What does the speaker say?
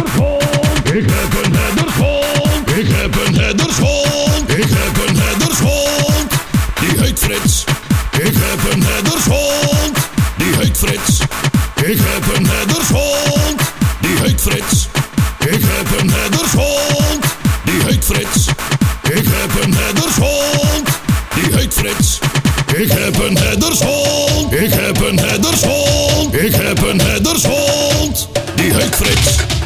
Ik heb een headerfon. Ik heb een headerfon. Ik heb een headerfon. Die heet Frits. Ik heb een headerfon. Die heet Frits. Ik heb een headerfon. Die heet Frits. Ik heb een headerfon. Die heet Frits. Ik heb een headerfon. Die heet Frits. Ik heb een headershond. Ik heb een headershond. Ik heb een headershond. Die heet Frits.